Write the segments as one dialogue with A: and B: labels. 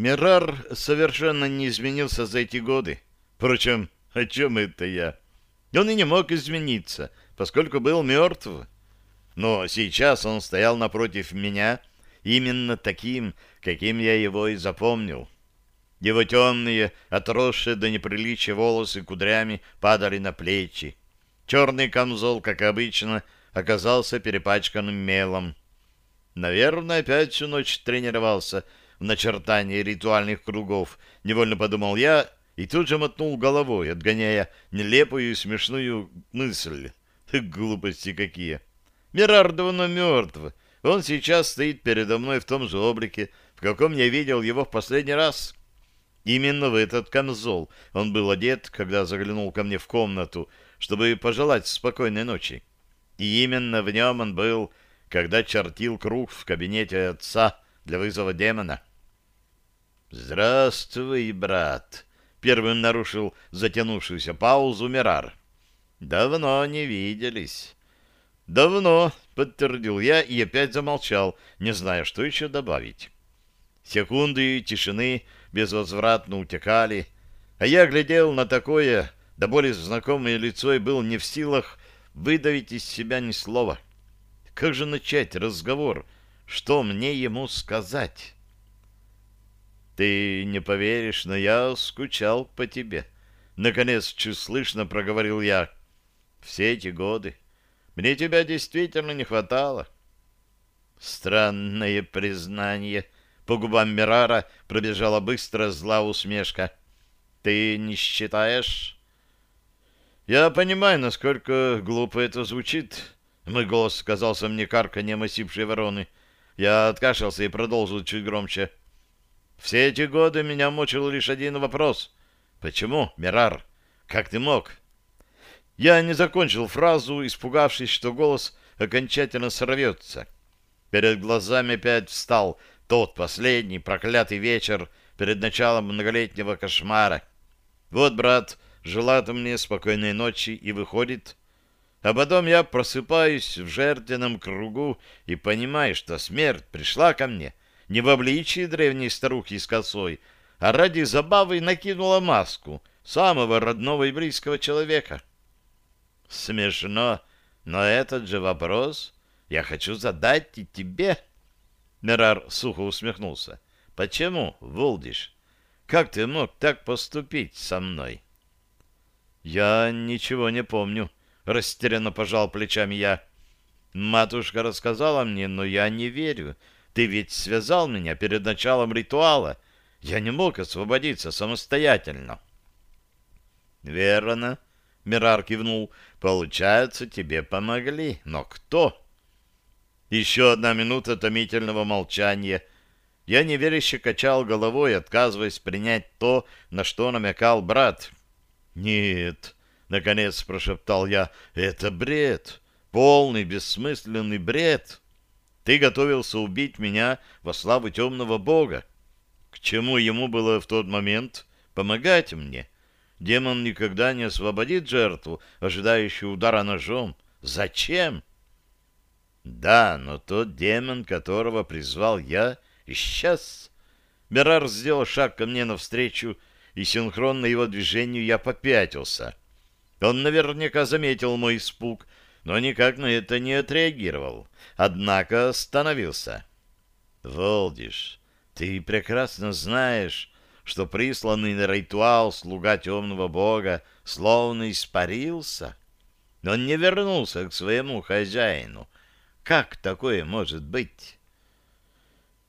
A: Мирар совершенно не изменился за эти годы. Впрочем, о чем это я? Он и не мог измениться, поскольку был мертв. Но сейчас он стоял напротив меня именно таким, каким я его и запомнил. Его темные, отросшие до неприличия волосы кудрями падали на плечи. Черный камзол, как обычно, оказался перепачканным мелом. Наверное, опять всю ночь тренировался в начертании ритуальных кругов, невольно подумал я и тут же мотнул головой, отгоняя нелепую и смешную мысль. Глупости какие! Мирар давно мертв. Он сейчас стоит передо мной в том же облике, в каком я видел его в последний раз. Именно в этот камзол он был одет, когда заглянул ко мне в комнату, чтобы пожелать спокойной ночи. И именно в нем он был, когда чертил круг в кабинете отца для вызова демона. «Здравствуй, брат!» — первым нарушил затянувшуюся паузу Мирар. «Давно не виделись». «Давно», — подтвердил я и опять замолчал, не зная, что еще добавить. Секунды тишины безвозвратно утекали, а я глядел на такое, да более знакомое лицо и был не в силах выдавить из себя ни слова. Как же начать разговор? Что мне ему сказать? Ты не поверишь, но я скучал по тебе. Наконец, чуть слышно проговорил я. Все эти годы. Мне тебя действительно не хватало. Странное признание — по губам Мирара пробежала быстро зла усмешка. «Ты не считаешь?» «Я понимаю, насколько глупо это звучит». Мой голос казался мне карканьем осипшей вороны. Я откашлялся и продолжил чуть громче. «Все эти годы меня мучил лишь один вопрос. Почему, Мирар? Как ты мог?» Я не закончил фразу, испугавшись, что голос окончательно сорвется. Перед глазами опять встал тот последний проклятый вечер перед началом многолетнего кошмара. Вот, брат, желает мне спокойной ночи и выходит. А потом я просыпаюсь в жертвенном кругу и понимаю, что смерть пришла ко мне не в обличии древней старухи с косой, а ради забавы накинула маску самого родного и близкого человека. Смешно, но этот же вопрос я хочу задать и тебе, — Мерар сухо усмехнулся. «Почему, Волдиш? Как ты мог так поступить со мной?» «Я ничего не помню», — растерянно пожал плечами я. «Матушка рассказала мне, но я не верю. Ты ведь связал меня перед началом ритуала. Я не мог освободиться самостоятельно». «Верно», — Мирар кивнул. «Получается, тебе помогли. Но кто?» Еще одна минута томительного молчания. Я неверяще качал головой, отказываясь принять то, на что намекал брат. «Нет», — наконец прошептал я, — «это бред, полный бессмысленный бред. Ты готовился убить меня во славу темного бога. К чему ему было в тот момент помогать мне? Демон никогда не освободит жертву, ожидающую удара ножом. Зачем?» Да, но тот демон, которого призвал я, исчез. Берар сделал шаг ко мне навстречу, и синхронно его движению я попятился. Он наверняка заметил мой испуг, но никак на это не отреагировал. Однако остановился. «Волдиш, ты прекрасно знаешь, что присланный на ритуал слуга темного бога словно испарился. Он не вернулся к своему хозяину, как такое может быть?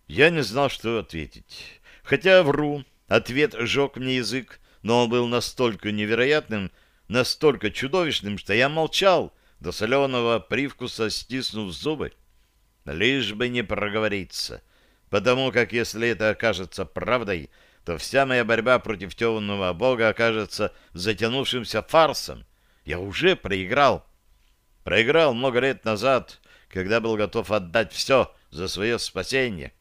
A: Я не знал, что ответить. Хотя вру, ответ сжег мне язык, но он был настолько невероятным, настолько чудовищным, что я молчал, до соленого привкуса стиснув зубы. Лишь бы не проговориться, потому как если это окажется правдой, то вся моя борьба против темного бога окажется затянувшимся фарсом. Я уже проиграл. Проиграл много лет назад, когда был готов отдать все за свое спасение.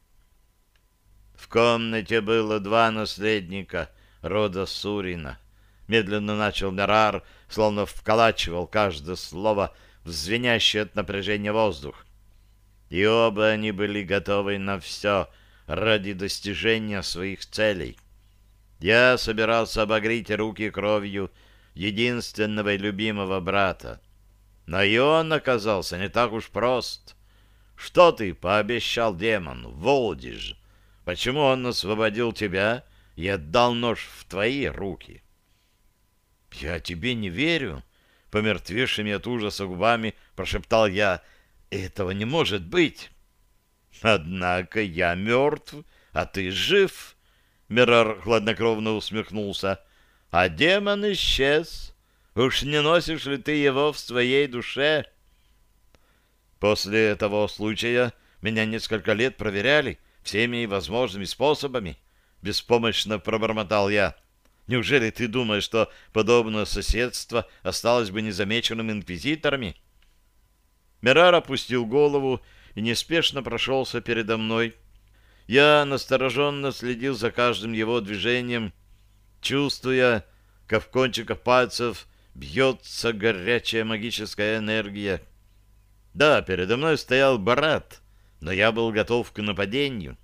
A: В комнате было два наследника рода Сурина. Медленно начал Мерар, словно вколачивал каждое слово в звенящий от напряжения воздух. И оба они были готовы на все ради достижения своих целей. Я собирался обогреть руки кровью единственного и любимого брата. Но и он оказался не так уж прост. Что ты пообещал демону, Волдиж? Почему он освободил тебя и отдал нож в твои руки? — Я тебе не верю, — помертвевшими от ужаса губами прошептал я. — Этого не может быть. — Однако я мертв, а ты жив, — Мирар хладнокровно усмехнулся. — А демон исчез. Уж не носишь ли ты его в своей душе? После того случая меня несколько лет проверяли всеми возможными способами. Беспомощно пробормотал я. Неужели ты думаешь, что подобное соседство осталось бы незамеченным инквизиторами? Мерар опустил голову и неспешно прошелся передо мной. Я настороженно следил за каждым его движением, чувствуя, как в кончиках пальцев бьется горячая магическая энергия. Да, передо мной стоял Барат, но я был готов к нападению.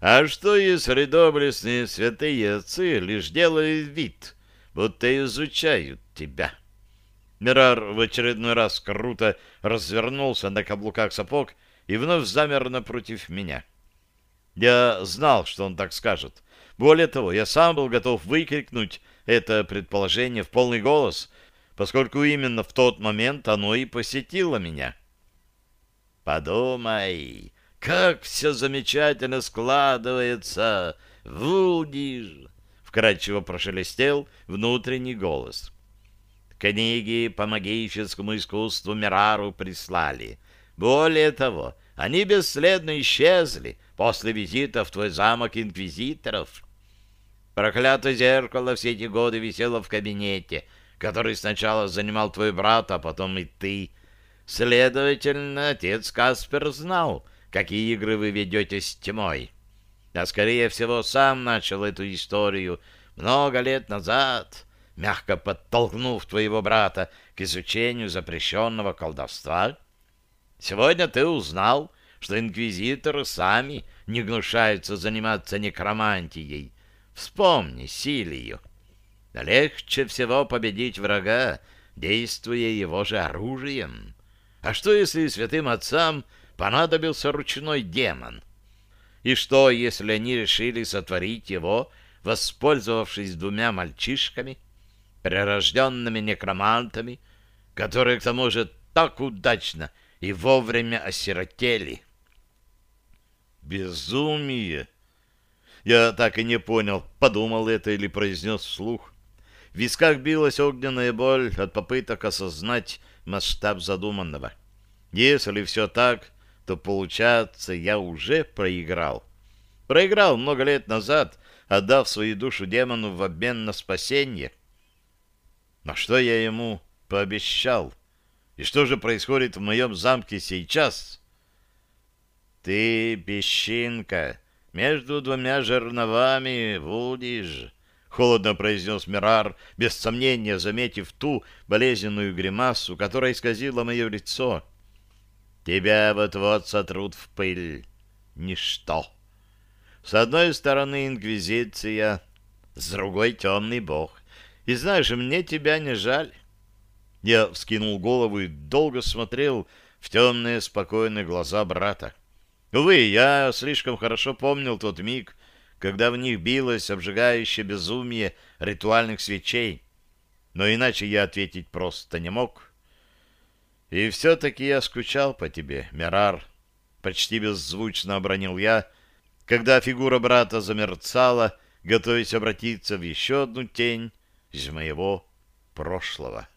A: А что, если доблестные святые отцы лишь делают вид, будто изучают тебя? Мирар в очередной раз круто развернулся на каблуках сапог и вновь замер напротив меня. Я знал, что он так скажет. Более того, я сам был готов выкрикнуть это предположение в полный голос, поскольку именно в тот момент оно и посетило меня. «Подумай, как все замечательно складывается, Вулдиж!» — вкрадчиво прошелестел внутренний голос. «Книги по магическому искусству Мирару прислали. Более того, они бесследно исчезли после визита в твой замок инквизиторов». Проклятое зеркало все эти годы висело в кабинете, который сначала занимал твой брат, а потом и ты. Следовательно, отец Каспер знал, какие игры вы ведете с тьмой. А скорее всего, сам начал эту историю много лет назад, мягко подтолкнув твоего брата к изучению запрещенного колдовства. Сегодня ты узнал, что инквизиторы сами не гнушаются заниматься некромантией, Вспомни Силию. Легче всего победить врага, действуя его же оружием. А что, если святым отцам понадобился ручной демон? И что, если они решили сотворить его, воспользовавшись двумя мальчишками, прирожденными некромантами, которые, к тому же, так удачно и вовремя осиротели? Безумие! Я так и не понял, подумал это или произнес вслух. В висках билась огненная боль от попыток осознать масштаб задуманного. Если все так, то, получается, я уже проиграл. Проиграл много лет назад, отдав свою душу демону в обмен на спасение. Но что я ему пообещал? И что же происходит в моем замке сейчас? Ты, песчинка, между двумя жерновами будешь, — холодно произнес Мирар, без сомнения заметив ту болезненную гримасу, которая исказила мое лицо. — Тебя вот-вот сотрут в пыль. Ничто. С одной стороны инквизиция, с другой темный бог. И знаешь, мне тебя не жаль. Я вскинул голову и долго смотрел в темные спокойные глаза брата. Увы, я слишком хорошо помнил тот миг, когда в них билось обжигающее безумие ритуальных свечей. Но иначе я ответить просто не мог. И все-таки я скучал по тебе, Мерар. Почти беззвучно обронил я, когда фигура брата замерцала, готовясь обратиться в еще одну тень из моего прошлого.